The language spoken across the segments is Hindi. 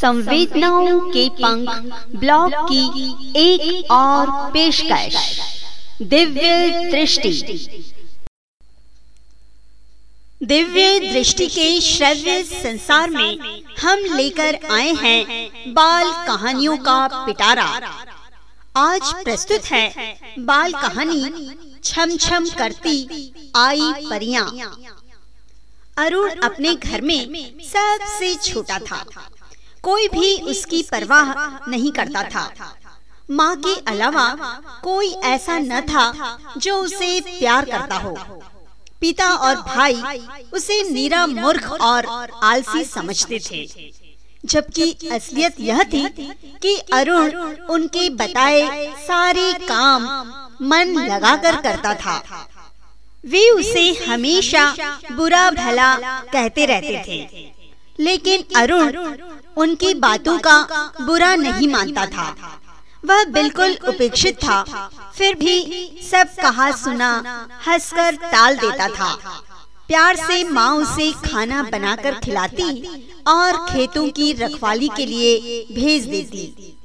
संवेदनाओं के पंख ब्लॉग की एक और पेशकश। दिव्य दृष्टि। दिव्य दृष्टि के श्रव्य संसार में हम लेकर आए हैं बाल कहानियों का पिटारा। आज प्रस्तुत है बाल कहानी छम छम करती आई परियाँ। अरुण अपने घर में सबसे छोटा था। कोई भी उसकी परवाह नहीं करता था। माँ के अलावा कोई ऐसा न था जो उसे प्यार करता हो। पिता और भाई उसे नीरा मूर्ख और आलसी समझते थे। जबकि असलियत यह थी कि अरुण उनके बताए सारे काम मन लगाकर करता था। वे उसे हमेशा बुरा भला कहते रहते थे। लेकिन अरुण उनकी बातों का बुरा नहीं मानता था। वह बिल्कुल उपेक्षित था। फिर भी सब कहा सुना हंसकर टाल देता था। प्यार से माँ उसे खाना बनाकर खिलाती और खेतों की रखवाली के लिए भेज देती।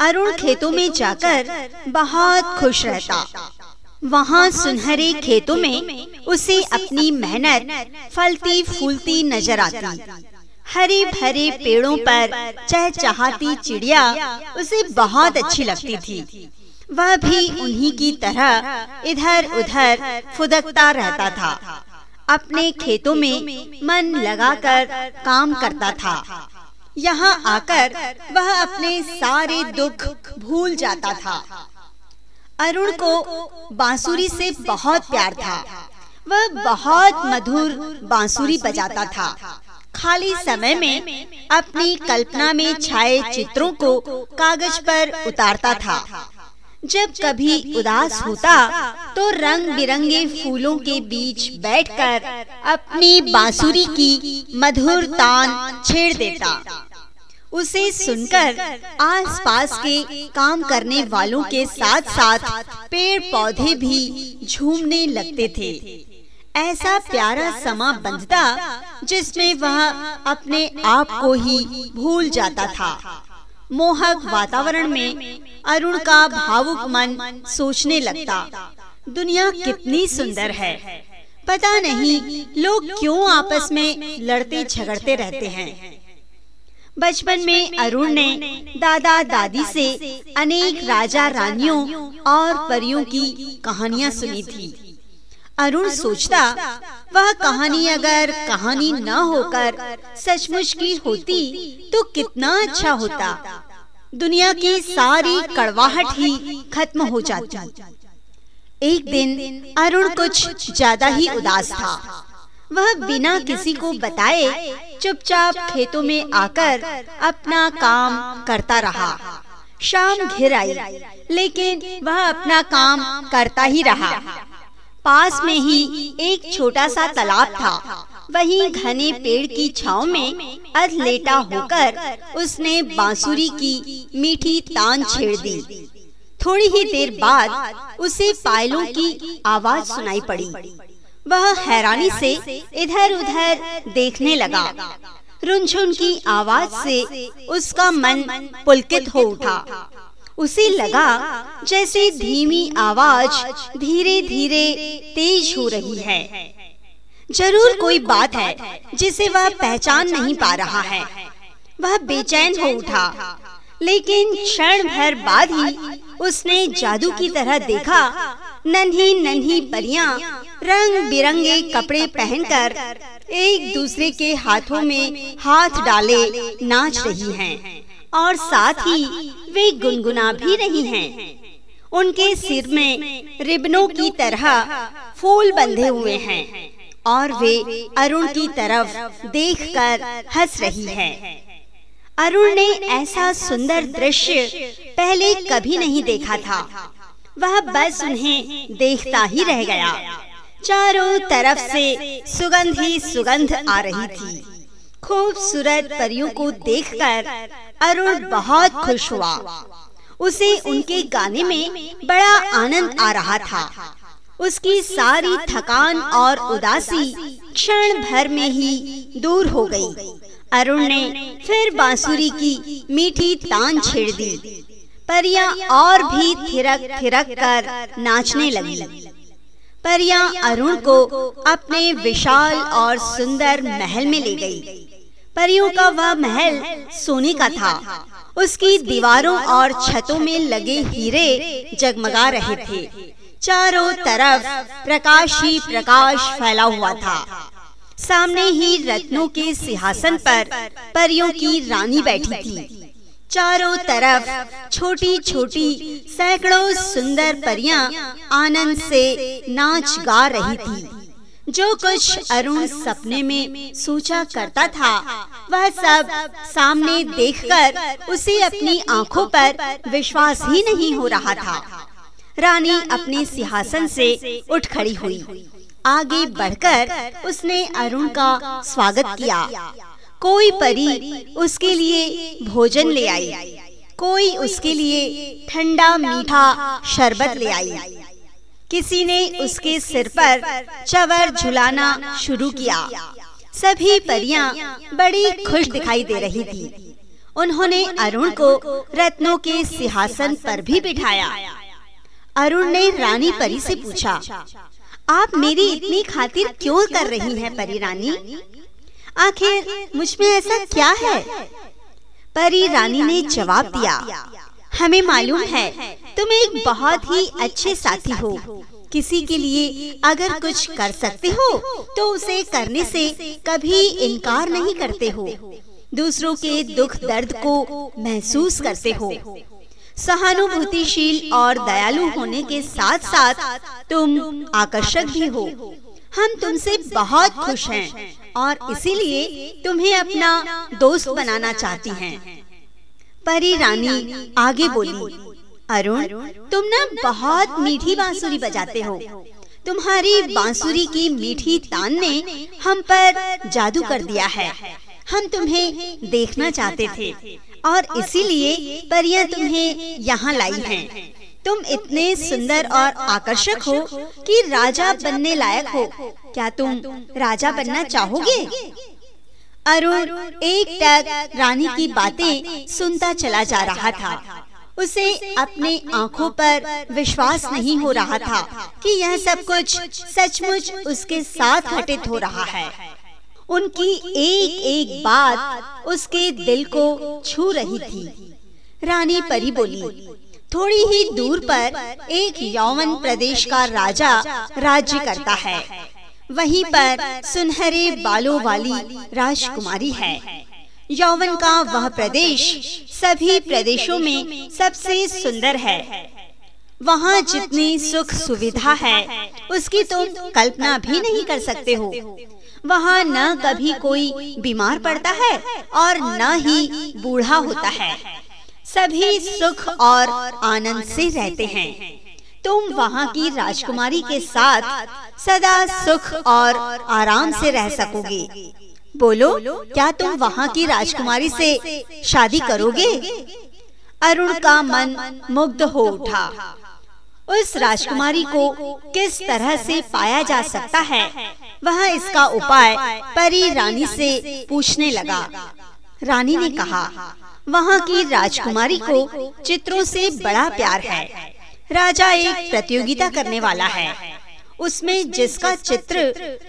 अरुण खेतों में जाकर बहुत खुश रहता। वहाँ सुनहरे खेतों में उसे अपनी मेहनत फलती फूलती नज़र आती। हरे भरे पेड़ों पर चहचहाती चिड़िया उसे बहुत अच्छी लगती थी। वह भी उन्हीं की तरह इधर उधर फुदकता रहता था। अपने खेतों में मन लगाकर काम करता था। यहाँ आकर वह अपने सारे दुख भूल जाता था। अरुण को बांसुरी से बहुत प्यार था। वह बहुत मधुर बांसुरी बजाता था। खाली समय में अपनी कल्पना में छाए चित्रों को कागज़ पर उतारता था। जब कभी उदास होता तो रंग बिरंगे फूलों के बीच बैठकर अपनी बांसुरी की मधुर तान छेड़ देता। उसे सुनकर आसपास के काम करने वालों के साथ साथ पेड़ पौधे भी झूमने लगते थे। ऐसा प्यारा समा बंधता जिसमें वह अपने आप को ही भूल जाता था। मोहक वातावरण में अरुण का भावुक मन सोचने लगता, दुनिया कितनी सुंदर है। पता नहीं लोग क्यों आपस में लड़ते झगड़ते रहते हैं। बचपन में अरुण ने दादा दादी से अनेक राजा रानियों और परियों की कहानियाँ सुनी थी। अरुण सोचता वह कहानी अगर कहानी न होकर सचमुच की होती तो कितना अच्छा होता। दुनिया की सारी कड़वाहट ही खत्म हो जाती। एक दिन अरुण कुछ ज़्यादा ही उदास था। वह बिना किसी को बताए चुपचाप खेतों में आकर अपना काम करता रहा। शाम घिर आई लेकिन वह अपना काम करता ही रहा। पास में ही एक छोटा सा तालाब था। वहीं घने पेड़ की छाव में अध लेटा होकर उसने बांसुरी की मीठी तान छेड़ दी। थोड़ी ही देर बाद उसे पायलों की आवाज़ सुनाई पड़ी। वह हैरानी से इधर उधर देखने लगा। रुनझुन की आवाज़ से उसका मन पुलकित हो उठा। उसे लगा जैसे धीमी आवाज़ धीरे धीरे तेज हो रही है। ज़रूर कोई बात है जिसे वह पहचान नहीं पा रहा है। वह बेचैन हो उठा। लेकिन क्षण भर बाद ही उसने जादू की तरह देखा। नन्ही नन्ही परियाँ रंग बिरंगे कपड़े पहनकर एक दूसरे के हाथों में हाथ डाले नाच रही हैं। और साथ ही वे गुनगुना भी रही हैं। उनके सिर में रिबनों की तरह फूल बंधे हुए हैं और वे अरुण की तरफ़ देखकर हंस रही है। अरुण ने ऐसा सुंदर दृश्य पहले कभी नहीं देखा था। वह बस उन्हें देखता ही रह गया। चारों तरफ़ से सुगंध ही सुगंध आ रही थी। खूबसूरत परियों को देखकर अरुण बहुत खुश हुआ। उसे उनके गाने में बड़ा आनंद आ रहा था। उसकी सारी थकान और उदासी क्षण भर में ही दूर हो गई। अरुण ने फिर बांसुरी की मीठी तान छेड़ दी। परियाँ और भी थिरक थिरक कर नाचने लगी। परियाँ अरुण को अपने विशाल और सुंदर महल में ले गई। परियों का वह महल सोने का था। उसकी दीवारों और छतों में लगे हीरे जगमगा रहे थे। चारों तरफ़ प्रकाश ही प्रकाश फैला हुआ था। सामने ही रत्नों के सिंहासन पर परियों की रानी बैठी थी। चारों तरफ़ छोटी छोटी सैकड़ों सुंदर परियाँ आनंद से नाच गा रही थी। जो कुछ अरुण सपने में सोचा करता था, वह सब सामने देखकर उसे अपनी आँखों पर विश्वास ही नहीं हो रहा था। रानी अपने सिंहासन से उठ खड़ी हुई। आगे बढ़कर उसने अरुण का स्वागत किया। कोई परी उसके लिए भोजन ले आई। कोई उसके लिए ठंडा मीठा शरबत ले आई। किसी ने उसके सिर पर चवर झुलाना शुरू किया। सभी परियाँ बड़ी खुश दिखाई दे रही थी। उन्होंने अरुण को रत्नों के सिंहासन पर भी बिठाया। अरुण ने रानी परी से पूछा आप मेरी इतनी खातिर क्यों कर रही हैं परी रानी? आखिर मुझमें ऐसा क्या है? परी रानी ने जवाब दिया। हमें मालूम है तुम एक बहुत ही अच्छे साथी हो। किसी के लिए अगर कुछ कर सकते हो तो उसे करने से कभी इनकार नहीं करते हो। दूसरों के दुख दर्द को महसूस करते हो। सहानुभूतिशील और दयालु होने के साथ साथ तुम आकर्षक भी हो। हम तुमसे बहुत खुश हैं और इसीलिए तुम्हें अपना दोस्त बनाना चाहती हैं। परी रानी आगे बोली, अरुण, तुम ना बहुत मीठी बांसुरी बजाते हो। तुम्हारी बांसुरी की मीठी तान ने हम पर जादू कर दिया है। हम तुम्हें देखना चाहते थे और इसीलिए परियाँ तुम्हें यहाँ लाई हैं। तुम इतने सुंदर और आकर्षक हो कि राजा बनने लायक हो। क्या तुम राजा बनना चाहोगे? अरुण एक टक रानी की बातें सुनता चला जा रहा था। उसे अपने आँखों पर विश्वास नहीं हो रहा था कि यह सब कुछ सचमुच उसके साथ घटित हो रहा है। उनकी एक एक बात उसके दिल को छू रही थी। रानी परी बोली, थोड़ी ही दूर पर एक यौवन प्रदेश का राजा राज्य करता है। वहीं पर सुनहरे बालों वाली राजकुमारी है। यौवन का वह प्रदेश सभी प्रदेशों में सबसे सुंदर है। वहाँ जितनी सुख सुविधा है उसकी तुम कल्पना भी नहीं कर सकते हो। वहाँ न कभी कोई बीमार पड़ता है और न ही बूढ़ा होता है। सभी सुख और आनंद से रहते हैं। तुम वहाँ की राजकुमारी के साथ सदा सुख और आराम से रह सकोगे। बोलो, क्या तुम वहाँ की राजकुमारी से शादी करोगे? अरुण का मन मुग्ध हो उठा। उस राजकुमारी को किस तरह से पाया जा सकता है? वह इसका उपाय परी रानी से पूछने लगा। रानी ने कहा, वहाँ की राजकुमारी को चित्रों से बड़ा प्यार है। राजा एक प्रतियोगिता करने वाला है। उसमें जिसका चित्र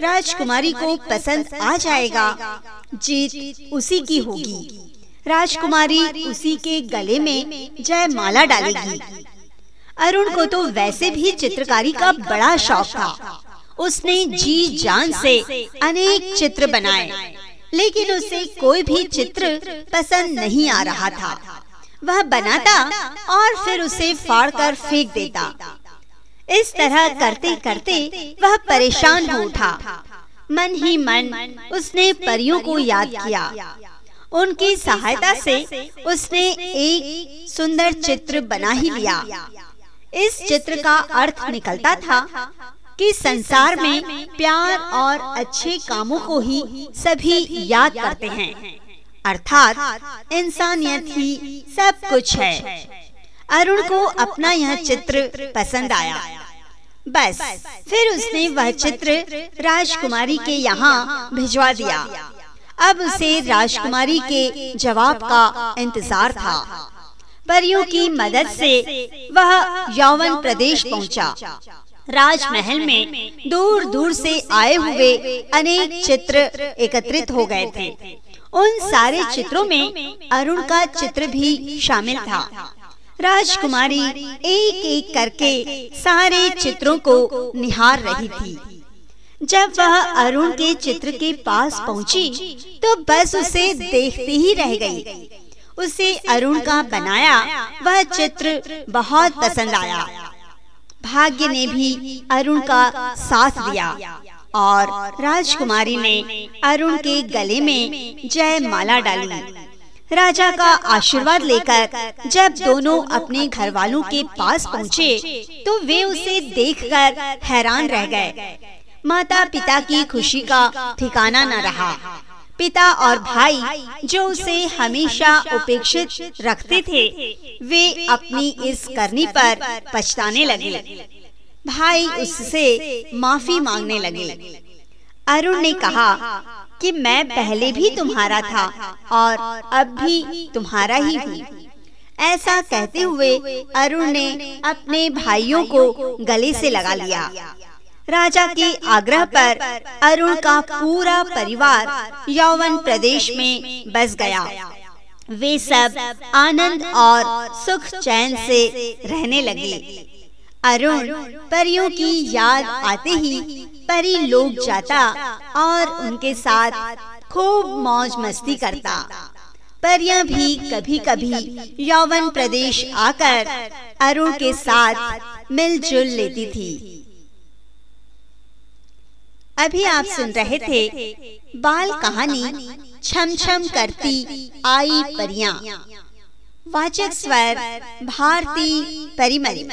राजकुमारी को पसंद आ जाएगा जीत उसी की होगी। राजकुमारी उसी के गले में जय माला डालेगी। अरुण को तो वैसे भी चित्रकारी का बड़ा शौक था। उसने जी जान से अनेक चित्र बनाए। लेकिन उसे कोई भी चित्र पसंद नहीं आ रहा था। वह बनाता और फिर उसे फाड़कर फेंक देता। इस तरह करते करते वह परेशान हो उठा मन ही मन उसने परियों को याद किया। उनकी सहायता से उसने एक सुंदर चित्र बना ही लिया। इस चित्र का अर्थ निकलता था कि संसार में प्यार और अच्छे कामों को ही सभी याद करते हैं। अर्थात इंसानियत ही सब कुछ है। अरुण को अपना यह चित्र पसंद आया। बस। फिर उसने वह चित्र राजकुमारी के यहाँ भिजवा दिया। अब उसे राजकुमारी के जवाब का इंतज़ार था। परियों की मदद से वह यौवन प्रदेश पहुँचा। राजमहल में दूर दूर से आए हुए अनेक चित्र एकत्रित हो गए थे। उन सारे चित्रों में अरुण का चित्र भी शामिल था। राजकुमारी एक एक करके सारे चित्रों को निहार रही थी। जब वह अरुण के चित्र के पास पहुँची, तो बस उसे देखती ही रह गई। उसे अरुण का बनाया वह चित्र बहुत पसंद आया। भाग्य ने भी अरुण का साथ दिया और राजकुमारी ने अरुण के गले में जय माला डाली। राजा का आशीर्वाद लेकर जब दोनों अपने घर वालों के पास पहुँचे तो वे उसे देखकर हैरान रह गए। माता पिता की खुशी का ठिकाना न रहा। पिता और भाई जो उसे हमेशा उपेक्षित रखते थे वे अपनी इस करनी पर पछताने लगे। भाई उससे माफ़ी मांगने लगे। अरुण ने कहा कि मैं पहले भी तुम्हारा था और अब भी तुम्हारा ही हूँ ऐसा कहते हुए अरुण ने अपने भाइयों को गले से लगा लिया। राजा के आग्रह पर अरुण का पूरा परिवार यौवन प्रदेश में बस गया। वे सब आनंद और सुख चैन से रहने लगे। अरुण, परियों की याद आते ही परी लोग जाता और उनके साथ खूब मौज मस्ती करता। परियाँ भी कभी कभी यौवन प्रदेश आकर अरुण के साथ मिलजुल लेती थी। अभी आप सुन रहे थे बाल कहानी छम छम करती आई परियाँ। वाचक स्वर भारती परिमरी